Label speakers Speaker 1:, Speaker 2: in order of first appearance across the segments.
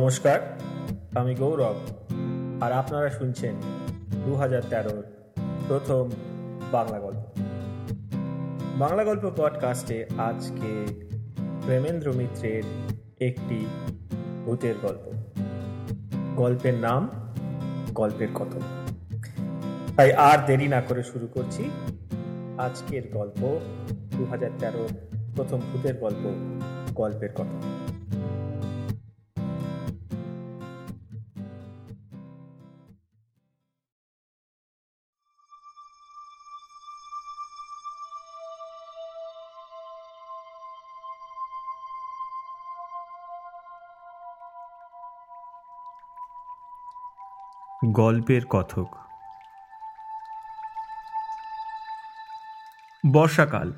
Speaker 1: নমস্কার, আমি গৌরব। আর আপনারা শুনছেন দু হাজার তেরোর প্রথম বাংলা গল্প। বাংলা গল্প পডকাস্টে আজকে প্রেমেন্দ্র মিত্রের একটি ভূতের গল্প। গল্পের নাম, গল্পের কত। তাই আর দেরি না করে শুরু করছি আজকের গল্প দু হাজার প্রথম ভূতের গল্প, গল্পের কথা গল্পের কথক। বর্ষাকাল।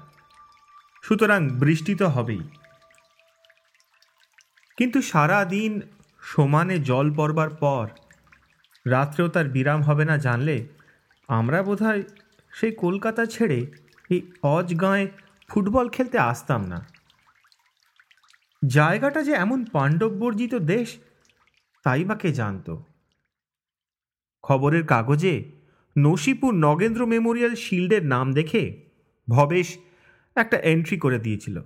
Speaker 1: সুতরাং বৃষ্টি তো হবেই। কিন্তু সারা দিন সমানে জল পড়বার পর রাত্রেও তার বিরাম হবে না জানলে আমরা বোধহয় সেই কলকাতা ছেড়ে এই অজ গাঁয়ে ফুটবল খেলতে আসতাম না। জায়গাটা যে এমন পাণ্ডববর্জিত দেশ, তাই বা কে জানতো? খবরের কাগজে নসিপুর নগেন্দ্র মেমোরিয়াল শিল্ডের নাম দেখে ভবেশ একটা এন্ট্রি করে দিয়েছিল।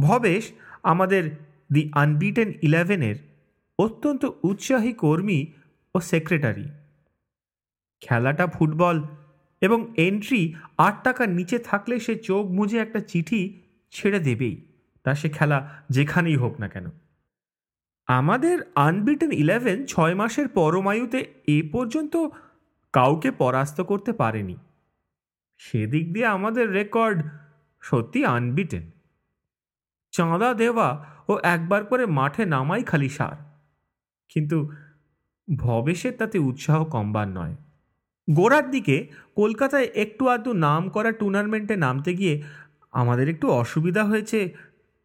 Speaker 1: ভবেশ আমাদের দি আনবিটেন ইলেভেনের অত্যন্ত উৎসাহী কর্মী ও সেক্রেটারি খেলাটা ফুটবল এবং এন্ট্রি আট টাকার নিচে থাকলে সে চোখ মুজে একটা চিঠি ছেড়ে দেবেই। তা সে খেলা যেখানেই হোক না কেন। আমাদের আনবিটেন ইলেভেন ছয় মাসের পরমায়ুতে এ পর্যন্ত কাউকে পরাস্ত করতে পারেনি। সেদিক দিয়ে আমাদের রেকর্ড সত্যি আনবিটেন চাঁদা দেওয়া ও একবার করে মাঠে নামাই খালি সার। কিন্তু ভবেশের তাতে উৎসাহ কমবার নয়। গোড়ার দিকে কলকাতায় একটু আধটু নাম করা টুর্নামেন্টে নামতে গিয়ে আমাদের একটু অসুবিধা হয়েছে,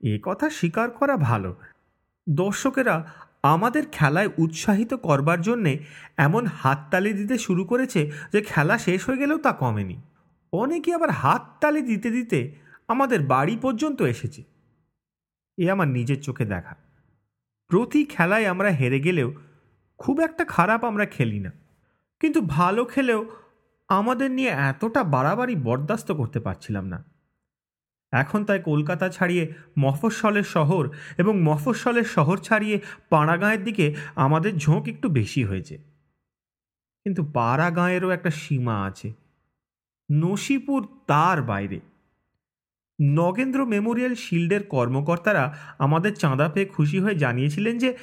Speaker 1: এ কথা স্বীকার করা ভালো। দর্শকেরা আমাদের খেলায় উৎসাহিত করবার জন্যে এমন হাততালি দিতে শুরু করেছে যে খেলা শেষ হয়ে গেলেও তা কমেনি। অনেকে আবার হাততালি দিতে দিতে আমাদের বাড়ি পর্যন্ত এসেছে। এ আমার নিজের চোখে দেখা। প্রতি খেলায় আমরা হেরে গেলেও খুব একটা খারাপ আমরা খেলি না। কিন্তু ভালো খেলেও আমাদের নিয়ে এতটা বাড়াবাড়ি বরদাস্ত করতে পারছিলাম না। এখন তাই কলকাতা ছাড়িয়ে মফস্বলের শহর এবং মফস্বলের শহর ছাড়িয়ে পাড়াগাঁয়ের দিকে আমাদের ঝোঁক একটু বেশি হয়েছে। কিন্তু পাড়া গাঁয়েরও একটা সীমা আছে। নসিপুর তার বাইরে। নগেন্দ্র মেমোরিয়াল শিল্ডের কর্মকর্তারা আমাদের চাঁদা পেয়ে খুশি হয়ে জানিয়েছিলেন যে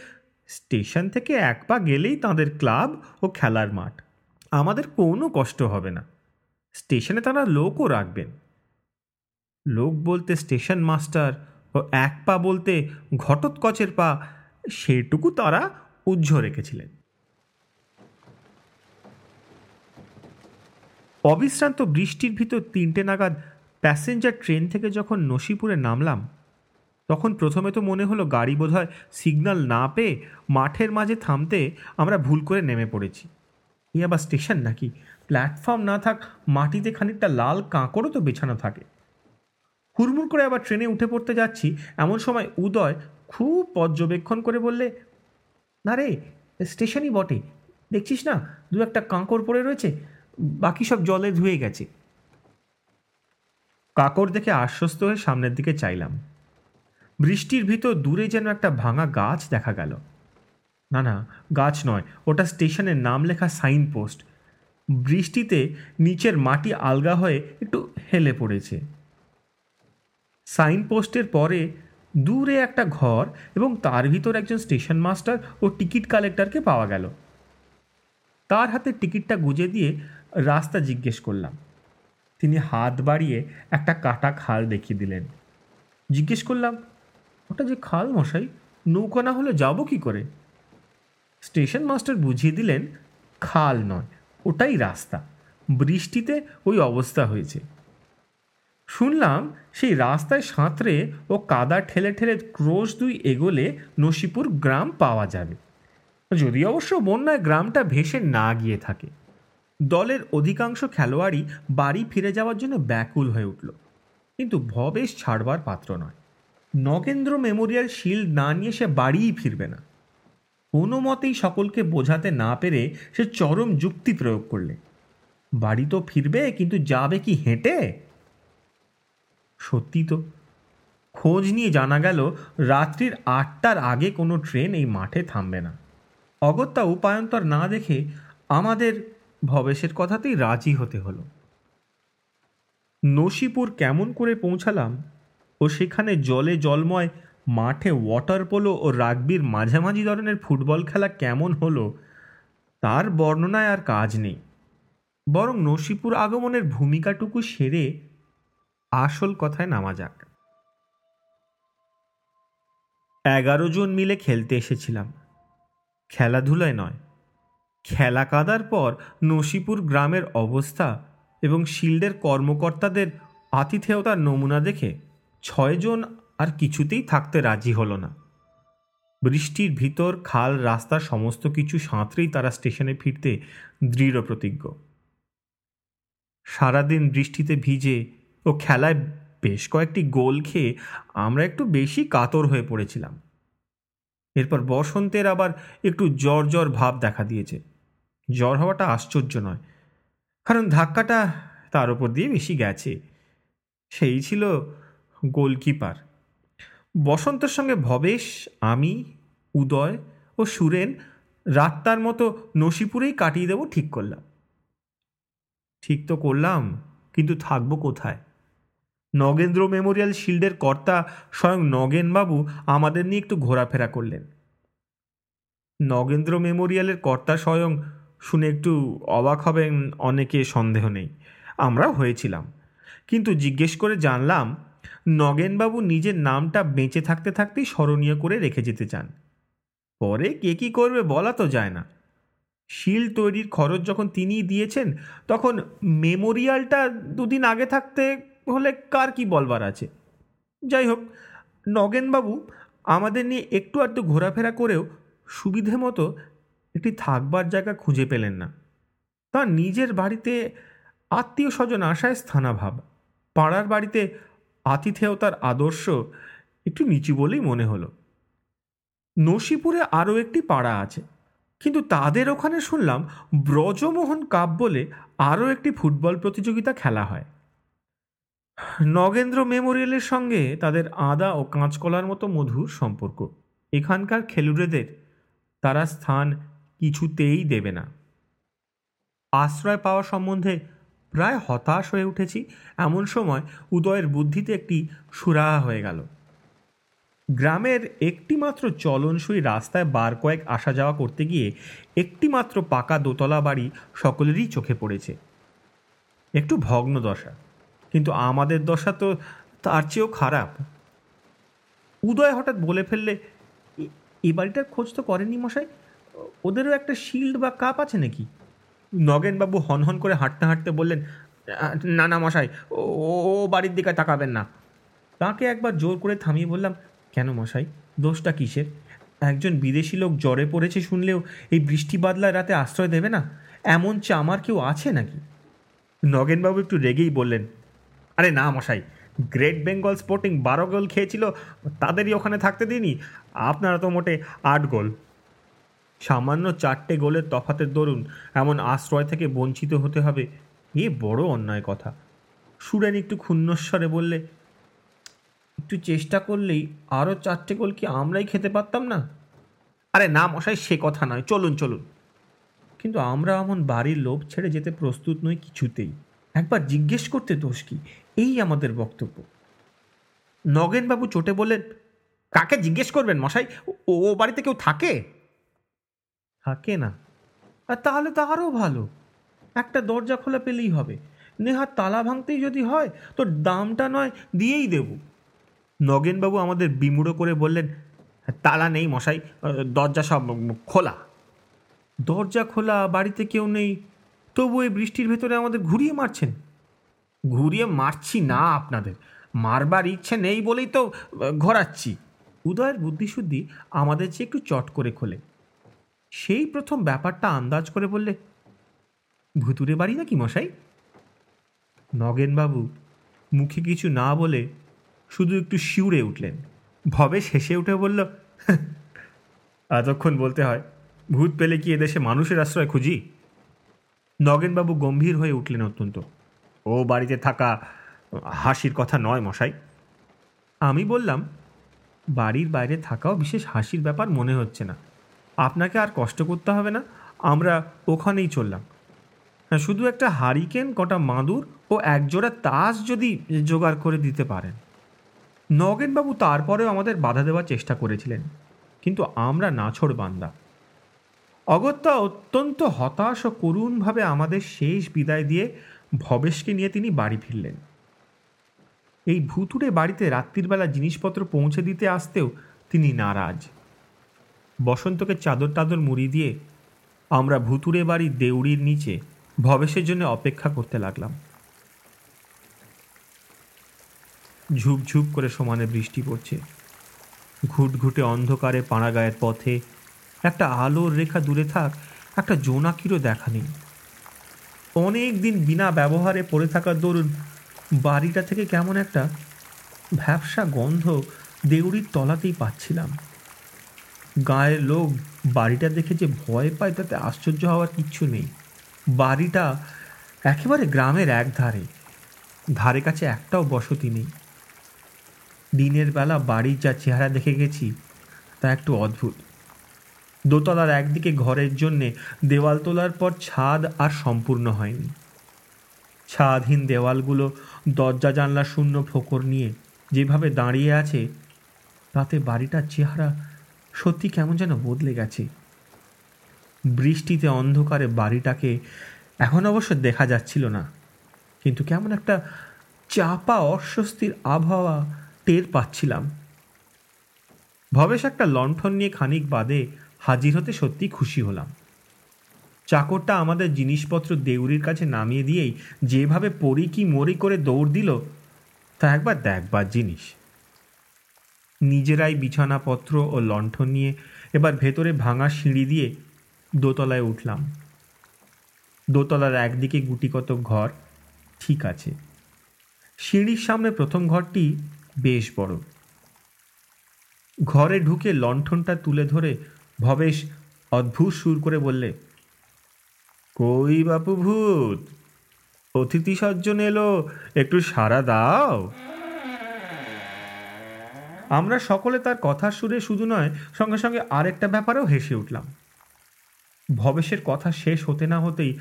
Speaker 1: স্টেশন থেকে এক পা গেলেই তাঁদের ক্লাব ও খেলার মাঠ। আমাদের কোনো কষ্ট হবে না। স্টেশনে তারা লোকও রাখবেন। লোক বলতে স্টেশন মাস্টার ও এক পা বলতে ঘটোৎকচের পা, সেটুকু তারা উজ্জ্ব রেখেছিলেন। অবিশ্রান্ত বৃষ্টির ভিতর তিনটে নাগাদ প্যাসেঞ্জার ট্রেন থেকে যখন নসিপুরে নামলাম, তখন প্রথমে তো মনে হলো গাড়ি বোধহয় সিগন্যাল না পেয়ে মাঠের মাঝে থামতে আমরা ভুল করে নেমে পড়েছি। এই আবার স্টেশন নাকি? প্ল্যাটফর্ম না থাক, মাটিতে খানিকটা লাল কাঁকড়ও তো বেছানো থাকে। হুড়মুড় করে আবার ট্রেনে উঠে পড়তে যাচ্ছি। এমন সময় উদয় খুব পর্যবেক্ষণ করে বললে, না রে, স্টেশনই বটে। দেখছিস না, দু একটা কাঁকড় পড়ে রয়েছে, বাকি সব জলে ধুয়ে গেছে। কাকড় দেখে আশ্বস্ত হয়ে সামনের দিকে চাইলাম। বৃষ্টির ভিতর দূরে যেন একটা ভাঙা গাছ দেখা গেল। না না, গাছ নয়, ওটা স্টেশনের নাম লেখা সাইন পোস্ট বৃষ্টিতে নিচের মাটি আলগা হয়ে একটু হেলে পড়েছে। সাইন পোস্টের পরে দূরে একটা ঘর এবং তার ভিতর একজন স্টেশন মাস্টার ও টিকিট কালেক্টরকে পাওয়া গেল। তার হাতে টিকিটটা গুজে দিয়ে রাস্তা জিজ্ঞেস করলাম। তিনি হাত বাড়িয়ে একটা কাটা খাল দেখিয়ে দিলেন। জিজ্ঞেস করলাম, ওটা যে খাল মশাই, নৌকা না হলে যাব কি করে? স্টেশন মাস্টার বুঝিয়ে দিলেন, খাল নয়, ওটাই রাস্তা। বৃষ্টিতে ওই অবস্থা হয়েছে। শুনলাম সেই রাস্তায় সাঁতরে ও কাদা ঠেলে ঠেলে ক্রোশ দুই এগোলে নসিপুর গ্রাম পাওয়া যাবে। যদি অবশ্য বন্যায় গ্রামটা ভেসে না গিয়ে থাকে। দলের অধিকাংশ খেলোয়াড়ই বাড়ি ফিরে যাওয়ার জন্য ব্যাকুল হয়ে উঠল। কিন্তু ভবেশ ছাড়বার পাত্র নয়। নগেন্দ্র মেমোরিয়াল শিল্ড না নিয়ে সে বাড়িই ফিরবে না। কোনো মতেই সকলকে বোঝাতে না পেরে সে চরম যুক্তি প্রয়োগ করলে। বাড়ি তো ফিরবে, কিন্তু যাবে কি হেঁটে? সত্যি তো। খোঁজ নিয়ে জানা গেল, রাত্রির আটটার আগে কোনো ট্রেন এই মাঠে থামবে না। অগত্যা উপায়ন্তর না দেখে আমাদের ভবেশের কথাতেই রাজি হতে হলো। নসিপুর কেমন করে পৌঁছালাম, ও সেখানে জলে জলময়, মাঠে ওয়াটার পোলো ও রাগবির মাঝামাঝি ধরনের ফুটবল খেলা কেমন হলো, তার বর্ণনায় আর কাজ নেই। বরং নসিপুর আগমনের ভূমিকাটুকু সেরে আসল কথায় নামা যাক। এগারো জন মিলে খেলতে এসেছিলাম। খেলাধুলায় নয়। খেলা কাদার পর নসিপুর গ্রামের অবস্থা এবং শিল্ডের কর্মকর্তাদের আতিথেয়তার নমুনা দেখে ছয়জন আর কিছুতেই থাকতে রাজি হলো না। বৃষ্টির ভিতর, খাল, রাস্তা, সমস্ত কিছু সাঁতরেই তারা স্টেশনে ফিরতে দৃঢ় প্রতিজ্ঞ সারাদিন বৃষ্টিতে ভিজে ও খেলায় বেশ কয়েকটি গোল খেয়ে আমরা একটু বেশি কাতর হয়ে পড়েছিলাম। এরপর বসন্তের আবার একটু জ্বর জ্বর ভাব দেখা দিয়েছে। জ্বর হওয়াটা আশ্চর্য নয়, কারণ ধাক্কাটা তার উপর দিয়ে বেশি গেছে। সেই ছিল গোলকিপার। বসন্তের সঙ্গে ভবেশ, আমি, উদয় ও সুরেন রাত্তার মতো নসিপুরেই কাটিয়ে দেব ঠিক করলাম। ঠিক তো করলাম, কিন্তু থাকব কোথায়? নগেন্দ্র মেমোরিয়াল শিল্ডের কর্তা স্বয়ং নগেনবাবু আমাদের নিয়ে একটু ঘোরাফেরা করলেন। নগেন্দ্র মেমোরিয়ালের কর্তা স্বয়ং শুনে একটু অবাক হবেন, অনেকে সন্দেহ নেই। আমরাও হয়েছিলাম। কিন্তু জিজ্ঞেস করে জানলাম, নগেনবাবু নিজের নামটা বেঁচে থাকতে থাকতেই স্মরণীয় করে রেখে যেতে চান। পরে কে কী করবে বলা তো যায় না। শিল তৈরির খরচ যখন তিনি দিয়েছেন, তখন মেমোরিয়ালটা দুদিন আগে থাকতে হলে কার কি বলবার আছে? যাই হোক নগেনবাবু আমাদের নিয়ে একটু আধটু ঘোরাফেরা করেও সুবিধে মতো একটি থাকবার জায়গা খুঁজে পেলেন না। তার নিজের বাড়িতে আত্মীয় স্বজন আসায় স্থানাভাব, পাড়ার বাড়িতে আতিথেয়তার আদর্শ একটু নিচু বলেই মনে হলো। নসিপুরে আরও একটি পাড়া আছে, কিন্তু তাদের ওখানে শুনলাম ব্রজমোহন কাপ বলে আরও একটি ফুটবল প্রতিযোগিতা খেলা হয়। নগেন্দ্র মেমোরিয়ালের সঙ্গে তাদের আদা ও কাঁচকলার মতো মধুর সম্পর্ক। এখানকার খেলুড়েদের তারা স্থান কিছুতেই দেবে না। আশ্রয় পাওয়া সম্বন্ধে প্রায় হতাশ হয়ে উঠেছি। এমন সময় উদয়ের বুদ্ধিতে একটি সুরাহা হয়ে গেল। গ্রামের একটিমাত্র চলনসই রাস্তায় বার কয়েক আসা যাওয়া করতে গিয়ে একটিমাত্র পাকা দোতলা বাড়ি সকলেরই চোখে পড়েছে। একটু ভগ্ন দশা কিন্তু আমাদের দশা তো তার চেয়েও খারাপ। উদয় হঠাৎ বলে ফেললে, এ বাড়িটার খোঁজ তো করেনি মশাই? ওদেরও একটা শিল্ড বা কাপ আছে নাকি? নগেনবাবু হনহন করে হাঁটতে হাঁটতে বললেন, না না মশাই, ও বাড়ির দিকে তাকাবেন না। তাকে একবার জোর করে থামিয়ে বললাম, কেন মশাই? দোষটা কিসের? একজন বিদেশি লোক জ্বরে পড়েছে শুনলেও এই বৃষ্টি বাদলায় রাতে আশ্রয় দেবে না? এমন চামার কেউ আছে নাকি? নগেনবাবু একটু রেগেই বললেন আরে না মশাই গ্রেট বেঙ্গল স্পোর্টিং বারো গোল খেয়েছিল, তাদেরই ওখানে থাকতে দিনই আপনারা তো মোটে আট গোল। সামান্য চারটে গোলের তফাতের দরুন এমন আশ্রয় থেকে বঞ্চিত হতে হবে, এ বড় অন্যায় কথা। সুরেন একটু ক্ষুণ্ণস্বরে বললে, একটু চেষ্টা করলেই আরও চারটে গোল কি আমরাই খেতে পারতাম না? আরে না মশাই, সে কথা নয়, চলুন চলুন। কিন্তু আমরা এমন বাড়ির লোভ ছেড়ে যেতে প্রস্তুত নই কিছুতেই। একবার জিজ্ঞেস করতে দোষ কি? এই আমাদের বক্তব্য। নগেনবাবু চোটে বললেন, কাকে জিজ্ঞেস করবেন মশাই? ও বাড়িতে কেউ থাকে? থাকে না। আর তাহলে তো আরও ভালো। একটা দরজা খোলা পেলেই হবে। নেহার তালা ভাঙতেই যদি হয়, তো দামটা নয়, দিয়েই দেব। নগেনবাবু আমাদের বিমুড়ো করে বললেন, তালা নেই মশাই দরজা সব খোলা। দরজা খোলা, বাড়িতে কেউ নেই, তবু এই বৃষ্টির ভেতরে আমাদের ঘুরিয়ে মারছেন? ঘুরিয়ে মারছি না আপনাদের। মারবার ইচ্ছে নেই বলেই তো ঘোরাচ্ছি। উদয়ের বুদ্ধিশুদ্ধি আমাদের চেয়ে একটু চট করে খোলে। সেই প্রথম ব্যাপারটা আন্দাজ করে বললে ভুতুরে বাড়ি নাকি মশাই? নগেনবাবু মুখে কিছু না বলে শুধু একটু শিউরে উঠলেন। ভবে শেষে উঠে বলল এতক্ষণ বলতে হয়, ভূত পেলে কি এদেশে মানুষের আশ্রয় খুঁজি? নগেনবাবু গম্ভীর হয়ে উঠলেন অত্যন্ত। ও বাড়িতে থাকা হাসির কথা নয় মশাই। আমি বললাম, বাড়ির বাইরে থাকাও বিশেষ হাসির ব্যাপার মনে হচ্ছে না। আপনাকে আর কষ্ট করতে হবে না, আমরা ওখানেই চললাম। হ্যাঁ শুধু একটা হারিকেন, কটা মাদুর ও একজোড়া তাস যদি জোগাড় করে দিতে পারেন। নগেনবাবু তারপরেও আমাদের বাধা দেওয়ার চেষ্টা করেছিলেন, কিন্তু আমরা নাছড় বান্দা। অগত্যা অত্যন্ত হতাশ ও করুণভাবে আমাদের শেষ বিদায় দিয়ে ভবেশকে নিয়ে তিনি বাড়ি ফিরলেন। এই ভুতুড়ে বাড়িতে রাত্রিবেলা জিনিসপত্র পৌঁছে দিতে আসতেও তিনি নারাজ। বসন্তকে চাদর টাদর মুড়ি দিয়ে আমরা ভুতুড়ে বাড়ির দেউড়ির নিচে ভবেশের জন্য অপেক্ষা করতে লাগলাম। ঝুপঝুপ করে সমানে বৃষ্টি পড়ছে। ঘুটঘুটে অন্ধকারে পাড়াগায়ের পথে একটা আলোর রেখা দূরে থাক, একটা জোনাকিরও দেখা নেই। অনেক দিন বিনা ব্যবহারে পড়ে থাকার দরুন বাড়িটা থেকে কেমন একটা ভ্যাবসা গন্ধ দেউড়ির তলাতেই পাচ্ছিলাম। গায়ের লোক বাড়িটা দেখে যে ভয় পায় তাতে আশ্চর্য হওয়ার কিচ্ছু নেই। বাড়িটা একেবারে গ্রামের এক ধারে। ধারে কাছে একটাও বসতি নেই। দিনের বেলা বাড়ির যা চেহারা দেখে গেছি, তা একটু অদ্ভুত। দোতলার একদিকে ঘরের জন্যে দেওয়াল তোলার পর ছাদ আর সম্পূর্ণ হয়নি। ছাদহীন দেওয়ালগুলো, দরজা জানলা শূন্য ফোকর নিয়ে যেভাবে দাঁড়িয়ে আছে, তাতে বাড়িটার চেহারা সত্যি কেমন যেন বদলে গেছে। বৃষ্টিতে অন্ধকারে বাড়িটাকে এখন অবশ্য দেখা যাচ্ছিল না, কিন্তু কেমন একটা চাপা অস্বস্তির আবহাওয়া টের পাচ্ছিলাম। ভবেশ একটা লণ্ঠন নিয়ে খানিক বাদে হাজির হতে সত্যি খুশি হলাম। চাকরটা আমাদের জিনিসপত্র দেউরির কাছে নামিয়ে দিয়েই যেভাবে পড়ি কি মরি করে দৌড় দিল, তা একবার দেখবার জিনিস। নিজেরাই বিছানাপত্র ও লণ্ঠন নিয়ে এবার ভেতরে ভাঙা সিঁড়ি দিয়ে দোতলায় উঠলাম। দোতলার একদিকে গুটি কত ঘর, ঠিক আছে। সিঁড়ির সামনে প্রথম ঘরটি বেশ বড়। ঘরে ঢুকে লণ্ঠনটা তুলে ধরে ভবেশ অদ্ভুত সুর করে বললে, কই বাপু ভূত? অতিথি সজ্জন এলো, একটু সারা দাও। আমরা সকলে তার কথার সুরে শুধু নয়, সঙ্গে সঙ্গে আরেকটা ব্যাপারেও হেসে উঠলাম। ভবেশের কথা শেষ হতে না হতেই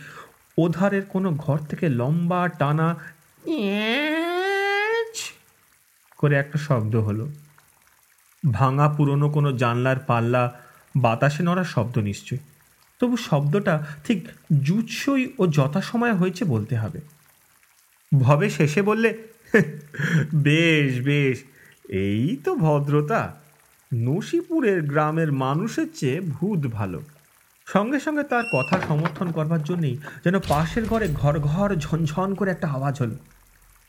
Speaker 1: ওধারের কোনো ঘর থেকে লম্বা টানা করে একটা শব্দ হলো। ভাঙা পুরনো কোনো জানলার পাল্লা বাতাসে নড়ার শব্দ নিশ্চয় তবু শব্দটা ঠিক জুৎসই ও যথাসময় হয়েছে বলতে হবে। ভবে শেষে বললে, বেশ বেশ, এই তো ভদ্রতা। নসিপুরের গ্রামের মানুষের চেয়ে ভূত ভালো। সঙ্গে সঙ্গে তার কথা সমর্থন করবার জন্যেই যেন পাশের ঘরে ঘর ঘর ঝনঝন করে একটা আওয়াজ হলো।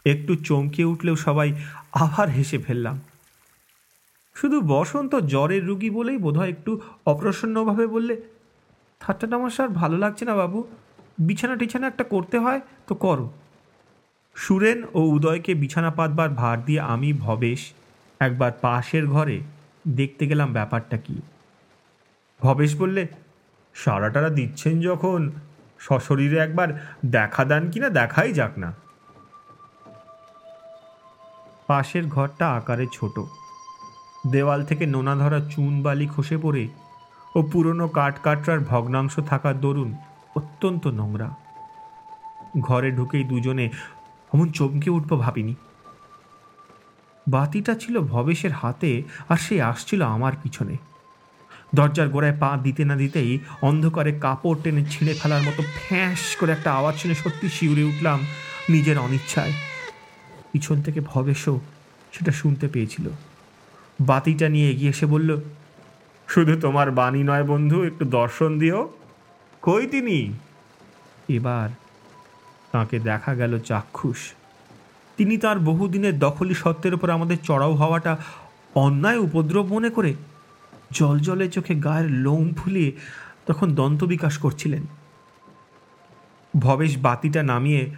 Speaker 1: একটু চমকে উঠলেও সবাই আবার হেসে ফেললাম। শুধু বসন্ত জ্বরের রুগী বলেই বোধহয় একটু অপ্রসন্নভাবে বললে আমার আর ভালো লাগছে না বাবু। বিছানা টিছানা একটা করতে হয়, তো করো। সুরেন ও উদয়কে বিছানা পাতবার ভার দিয়ে আমি ভবেশ একবার পাশের ঘরে দেখতে গেলাম ব্যাপারটা কি। ভবেশ বললে, সারাটারা দিচ্ছেন যখন, সশরীরে একবার দেখা দেন কিনা দেখাই যাক না। পাশের ঘরটা আকারে ছোট। দেওয়াল থেকে নোনা ধরা চুন বালি খসে পড়ে ও পুরনো কাঠকাটরার ভগ্নাংশ থাকার দরুন অত্যন্ত নোংরা। ঘরে ঢুকেই দুজনে অমন চমকে উঠব ভাবিনি। বাতিটা ছিল ভবেশের হাতে আর সে আসছিল আমার পিছনে। দরজার গোড়ায় পা দিতে না দিতেই অন্ধকারে কাপড় টেনে ছিঁড়ে ফেলার মতো ফ্যাঁস করে একটা আওয়াজ শুনে সত্যি শিউরে উঠলাম নিজের অনিচ্ছায়। পিছন থেকে ভবেশও সেটা শুনতে পেয়েছিল। বাতিটা নিয়ে এগিয়ে এসে বলল, শুধু তোমার বাণী নয় বন্ধু, একটু দর্শন দিও। কই তিনি? এবার তাকে দেখা গেল চাক্ষুষ। তিনি তার বহুদিনের দখলি সত্ত্বের উপর আমাদের চড়াও হওয়াটা অন্যায় উপদ্রব মনে করে জল জলে চোখে গায়ের লোম ফুলিয়ে তখন দন্ত বিকাশ করছিলেন। ভবেশ বাতিটা নামিয়ে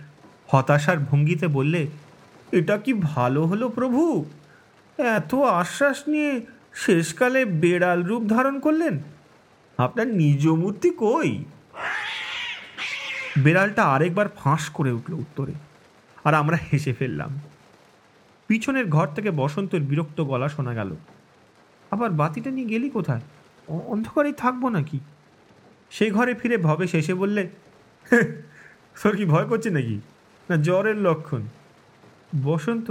Speaker 1: হতাশার ভঙ্গিতে বললে, এটা কি ভালো হলো প্রভু? এত আশ্বাস নিয়ে শেষকালে বেড়াল রূপ ধারণ করলেন? আপনার নিজ মূর্তি কই? বেড়ালটা আরেকবার ফাঁস করে উঠল উত্তরে, আর আমরা হেসে ফেললাম। পিছনের ঘর থেকে বসন্তের বিরক্ত গলা শোনা গেল। আবার বাতিটা নিয়ে গেলি কোথায়? অন্ধকারেই থাকব নাকি? সেই ঘরে ফিরে ভবে শেষে বললে তোর কি ভয় করছে নাকি? না জ্বরের লক্ষণ। বসন্ত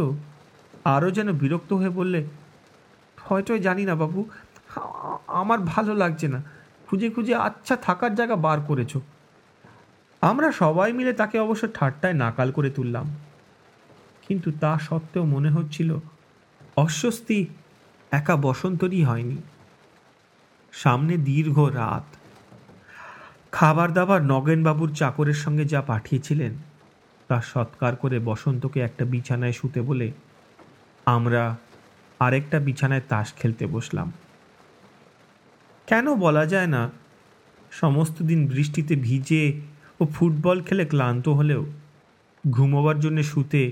Speaker 1: আরও যেন বিরক্ত হয়ে বললে হয়তো জানি না বাবু, আমার ভালো লাগছে না। খুঁজে খুঁজে আচ্ছা থাকার জায়গা বার করেছ। আমরা সবাই মিলে তাকে অবশ্য ঠাট্টায় নাকাল করে তুললাম। কিন্তু তা সত্ত্বেও মনে হচ্ছিল, অস্বস্তি একা বসন্তরই হয়নি। সামনে দীর্ঘ রাত। খাবার দাবার নগেনবাবুর চাকরের সঙ্গে যা পাঠিয়েছিলেন, তা সৎকার করে বসন্তকে একটা বিছানায় শুতে বলে আমরা আরেকটা বিছানায় তাস খেলতে বসলাম। কেন বলা যায় না, সমস্ত দিন বৃষ্টিতে ভিজে ও ফুটবল খেলে ক্লান্ত হলেও ঘুমোবার জন্য শুতে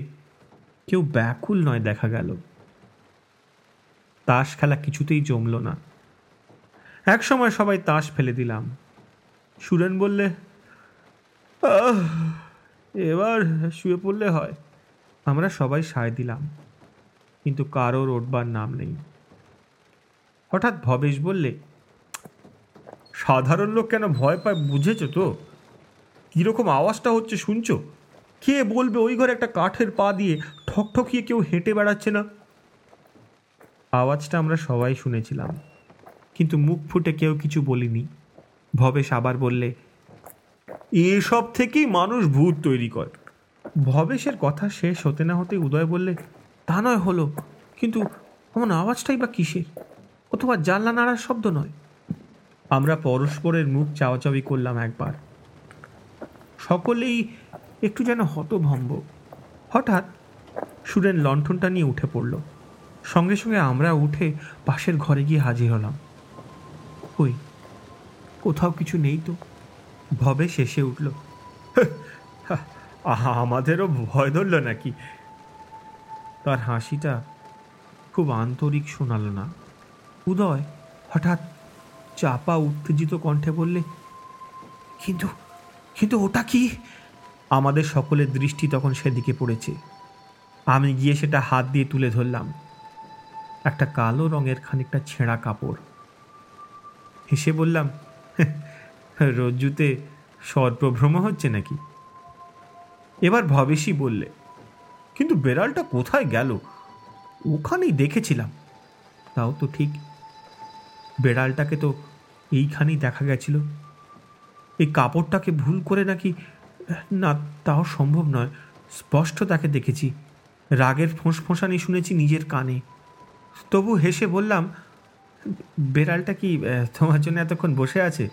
Speaker 1: কেউ ব্যাকুল নয় দেখা গেল। তাস খেলা কিছুতেই জমল না। এক সময় সবাই তাস ফেলে দিলাম। সুরেন বললে এবার শুয়ে পড়লে হয়। আমরা সবাই সায় দিলাম। কিন্তু কারোর ওঠবার নাম নেই। হঠাৎ ভবেশ বললে, সাধারণ লোক কেন ভয় পায় বুঝেছ তো? কীরকম আওয়াজটা হচ্ছে শুনছো? কে বলবে ওই ঘরে একটা কাঠের পা দিয়ে ঠকঠকিয়ে কেউ হেঁটে বেড়াচ্ছে না? আওয়াজটা আমরা সবাই শুনেছিলাম, কিন্তু মুখ ফুটে কেউ কিছু বলিনি। ভবেশ আবার বললে, এসব থেকেই মানুষ ভূত তৈরি করে। ভবেশের কথা শেষ হতে না হতে উদয় বললে তা নয় হলো, কিন্তু এমন আওয়াজটাই বা কিসের? অথবা জানলা নাড়ার শব্দ নয়। আমরা পরস্পরের মুখ চাওয়াচাওয়ি করলাম একবার। সকলেই একটু যেন হতভম্ব। হঠাৎ সুরেন লণ্ঠনটা নিয়ে উঠে পড়ল। সঙ্গে সঙ্গে আমরা উঠে পাশের ঘরে গিয়ে হাজির হলাম। ওই কোথাও কিছু নেই তো? ভবে শেষে উঠল। আমাদেরও ভয় ধরল নাকি? তার হাসিটা খুব আন্তরিক শোনাল না। উদয় হঠাৎ চাপা উত্তেজিত কণ্ঠে বললে, কিন্তু কিন্তু ওটা কি? আমাদের সকলের দৃষ্টি তখন সেদিকে পড়েছে। আমি গিয়ে সেটা হাত দিয়ে তুলে ধরলাম। একটা কালো রঙের খানিকটা ছেঁড়া কাপড়। হেসে বললাম, রজ্জুতে সর্পভ্রম হচ্ছে নাকি? এবার ভবেশই বললে কিন্তু বেড়ালটা কোথায় গেল? ওখানেই দেখেছিলাম। তাও তো ঠিক। বেড়ালটাকে তো এইখানেই দেখা গেছিল। এই কাপড়টাকে ভুল করে নাকি, না, তাও সম্ভব নয়। স্পষ্ট তাকে দেখেছি। রাগের ফোঁস ফোঁসানি শুনেছি নিজের কানে। তবু হেসে বললাম, বেড়ালটা কি তোমার জন্য এতক্ষণ বসে আছে?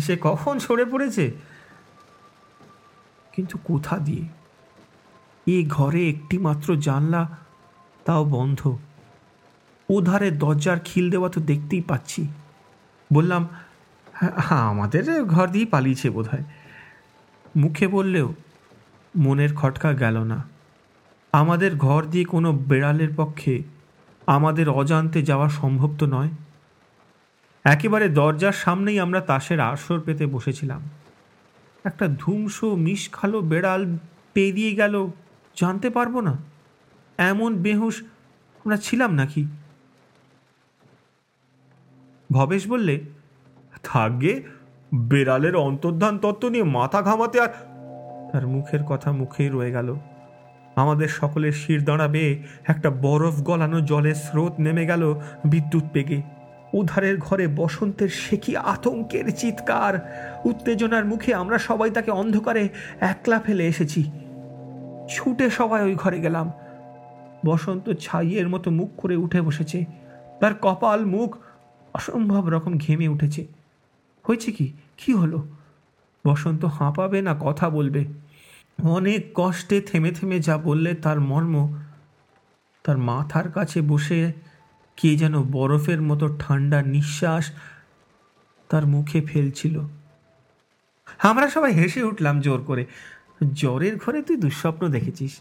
Speaker 1: সে কখন সরে পড়েছে? কিন্তু কোথা দিয়ে? এ ঘরে একটি মাত্র জানলা, তাও বন্ধ। ওধারে দরজার খিল দেওয়া তো দেখতেই পাচ্ছি। বললাম হ্যাঁ আমাদের ঘর দিয়েই পালিয়েছে বোধ হয় মুখে বললেও মনের খটকা গেল না। আমাদের ঘর দিয়ে কোনো বেড়ালের পক্ষে আমাদের অজান্তে যাওয়া সম্ভব তো নয়। একেবারে দরজার সামনেই আমরা তাসের আসর পেতে বসেছিলাম। একটা ধুমসো, মিশখালো বেড়াল পেরিয়ে গেল জানতে পারব না। এমন বেহুশ আমরা ছিলাম নাকি? ভবেশ বললে থাকবে বেড়ালের অন্তর্ধান তত্ত্ব নিয়ে মাথা ঘামাতে আর তার মুখের কথা মুখেই রয়ে গেল। আমাদের সকলের শির দাঁড়াবে, একটা বরফ গলানো জলের স্রোত নেমে গেল বিদ্যুৎ পেগে উধারের ঘরে বসন্তের সে কি আতঙ্কের চিৎকার। উত্তেজনার মুখে আমরা সবাই তাকে অন্ধকারে একলা ফেলে এসেছি। ছুটে সবাই ওই ঘরে গেলাম। বসন্ত ছাইয়ের মতো মুখ করে উঠে বসেছে। তার কপাল, মুখ অসম্ভব রকম ঘেমে উঠেছে। হয়েছে কি? কি হলো? বসন্ত হাঁপাবে না কথা বলবে। অনেক কষ্টে থেমে থেমে যা বললে তার মর্ম। তার মাথার কাছে বসে কে যেন বরফের মতো ঠান্ডা নিঃশ্বাস তার মুখে ফেলছিল। আমরা সবাই হেসে উঠলাম জোর করে। জ্বরের ঘরে তুই দুঃস্বপ্ন দেখেছিস।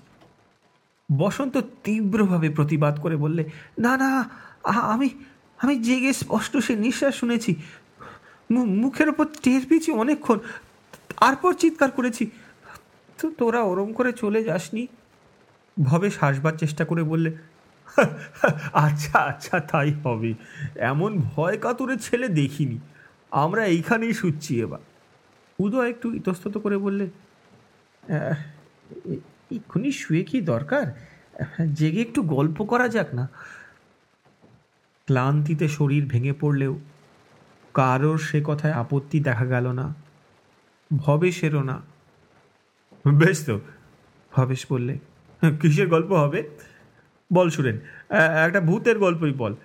Speaker 1: বসন্ত তীব্রভাবে প্রতিবাদ করে বললে, না না আমি আমি জেগে স্পষ্ট সে নিঃশ্বাস শুনেছি। মুখের ওপর টের পেয়েছি অনেকক্ষণ। তারপর চিৎকার করেছি। তো তোরা ওরম করে চলে যাসনি? ভবে হাসবার চেষ্টা করে বললে আচ্ছা আচ্ছা তাই হবে। এমন ভয় কাতুরে ছেলে দেখিনি। আমরা এইখানেই শুচ্ছি এবার। উদয় একটু ইতস্তত করে বললে এক্ষুনি শুয়ে কি দরকার? জেগে একটু গল্প করা যাক না। ক্লান্তিতে শরীর ভেঙে পড়লেও কারোর সে কথায় আপত্তি দেখা গেল না। ভবেশেরও না। বেশ তো, ভবেশ বললে, কিসের গল্প হবে? বল সুরেন একটা ভূতের গল্পই বল।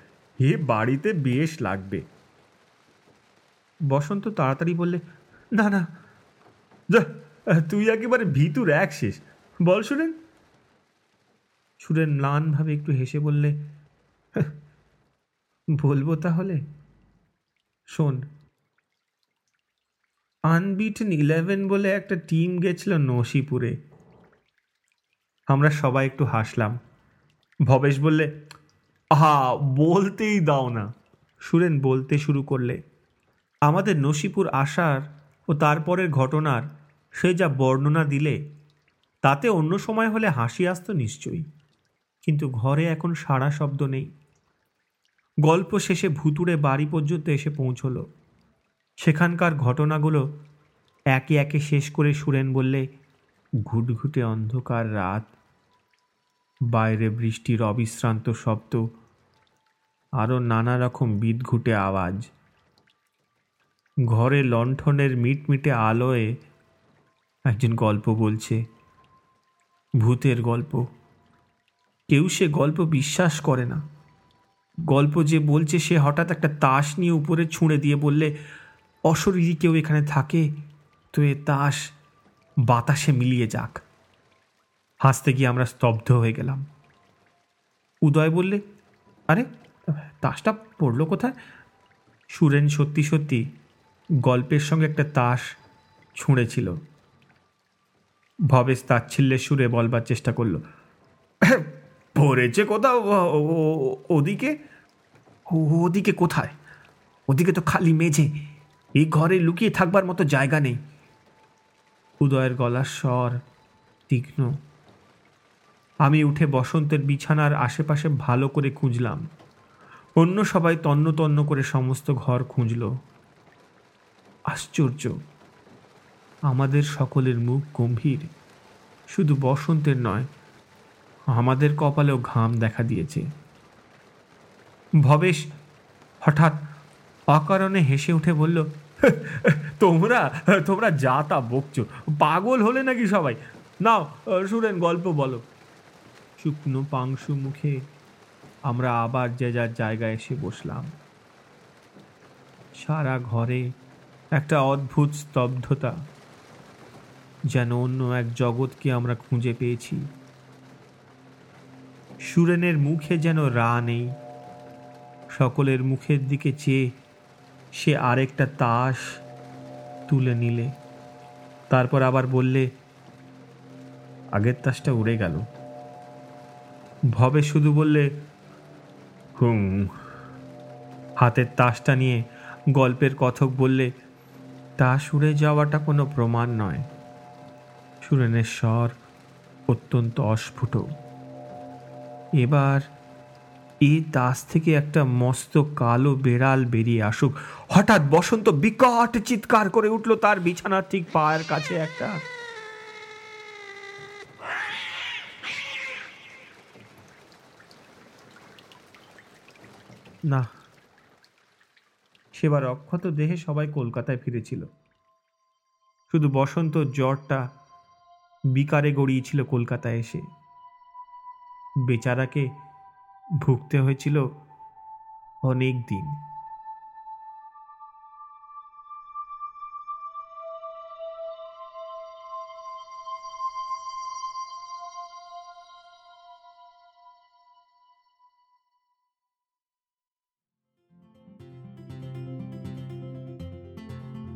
Speaker 1: হে বাড়িতে বেশ লাগবে। বসন্ত তাড়াতাড়ি বললে, না না, যা। তুই একেবারে ভিতুর এক শেষ। বল সুরেন। সুরেন ম্লানভাবে একটু হেসে বললে, বলব তাহলে? শোন আনবিটেন ইলেভেন বলে একটা টিম গেছিল নসিপুরে। আমরা সবাই একটু হাসলাম। ভবেশ বললে হা বলতেই দাও না। সুরেন বলতে শুরু করলে, আমাদের নসিপুর আসার ও তারপরের ঘটনার সে যা বর্ণনা দিলে, তাতে অন্য সময় হলে হাসি আসতো নিশ্চয়ই। কিন্তু ঘরে এখন সারা শব্দ নেই। গল্প শেষে ভুতুড়ে বাড়ি পর্যন্ত এসে পৌঁছল। সেখানকার ঘটনাগুলো একে একে শেষ করে সুরেন বললে, ঘুটঘুটে অন্ধকার রাত। বাইরে বৃষ্টির অবিশ্রান্ত শব্দ। আরও নানা রকম বিদঘুটে আওয়াজ। ঘরে লণ্ঠনের মিটমিটে আলোয় একজন গল্প বলছে, ভূতের গল্প। কেউ সে গল্প বিশ্বাস করে না। গল্প যে বলছে সে হঠাৎ একটা তাস নিয়ে উপরে ছুঁড়ে দিয়ে বললে, অশরীরী কেউ এখানে থাকে? তো এ তাস বাতাসে মিলিয়ে যাক। হাসতে গিয়ে আমরা স্তব্ধ হয়ে গেলাম। উদয় বললে, আরে, তাসটা পড়ল কোথায়? সুরেন, সত্যি সত্যি, গল্পের সঙ্গে একটা তাস ছুঁড়েছিল। ভবেশ তাচ্ছিল্যের সুরে বলবার চেষ্টা করল। পড়েছে কোথাও? ওদিকে? ওদিকে কোথায়? ওদিকে তো খালি মেঝে। এই ঘরে লুকিয়ে থাকবার মতো জায়গা নেই। উদয়ের গলার স্বর তীক্ষ্ণ। আমি উঠে বসন্তের বিছানার আশেপাশে ভালো করে খুঁজলাম। অন্য সবাই তন্ন তন্ন করে সমস্ত ঘর খুঁজল। আশ্চর্য! আমাদের সকলের মুখ গম্ভীর। শুধু বসন্তের নয়, আমাদের কপালেও ঘাম দেখা দিয়েছে। ভবেশ হঠাৎ অকারণে হেসে উঠে বলল, তোমরা তোমরা যা তা বকছো, পাগল হলে নাকি সবাই? নাও, শুনেন, গল্প বলো। শুকনো পাংশু মুখে আমরা আবার যে যার জায়গায় এসে বসলাম। সারা ঘরে একটা অদ্ভুত স্তব্ধতা। যেন অন্য এক জগৎকে আমরা খুঁজে পেয়েছি। সুরেনের মুখে যেন রা নেই। সকলের মুখের দিকে চেয়ে সে আরেকটা তাস তুলে নিলে। তারপর আবার বললে, আগের তাসটা উড়ে গেল। ভবে শুধু বললে, হুম। হাতের তাসটা নিয়ে গল্পের কথক বললে, তাস উড়ে যাওয়াটা কোনো প্রমাণ নয়। সুরেনের স্বর অত্যন্ত অস্ফুট। এবার এই দাস থেকে একটা মস্ত কালো বেড়াল বেরিয়ে আসুক। হঠাৎ বসন্ত বিকট চিৎকার করে উঠল তার বিছানার ঠিক পায়ের কাছে একটা। না, সেবার অক্ষত দেহে সবাই কলকাতায় ফিরেছিল। শুধু বসন্ত জ্বরটা বিকারে গড়িয়েছিল কলকাতায় এসে। বেচারাকে ভুগতে হয়েছিল অনেক দিন।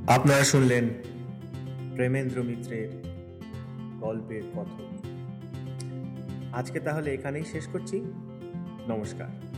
Speaker 1: আপনারা শুনলেন প্রেমেন্দ্র মিত্রের গল্পের কথক আজকে তাহলে এখানেই শেষ করছি। নমস্কার।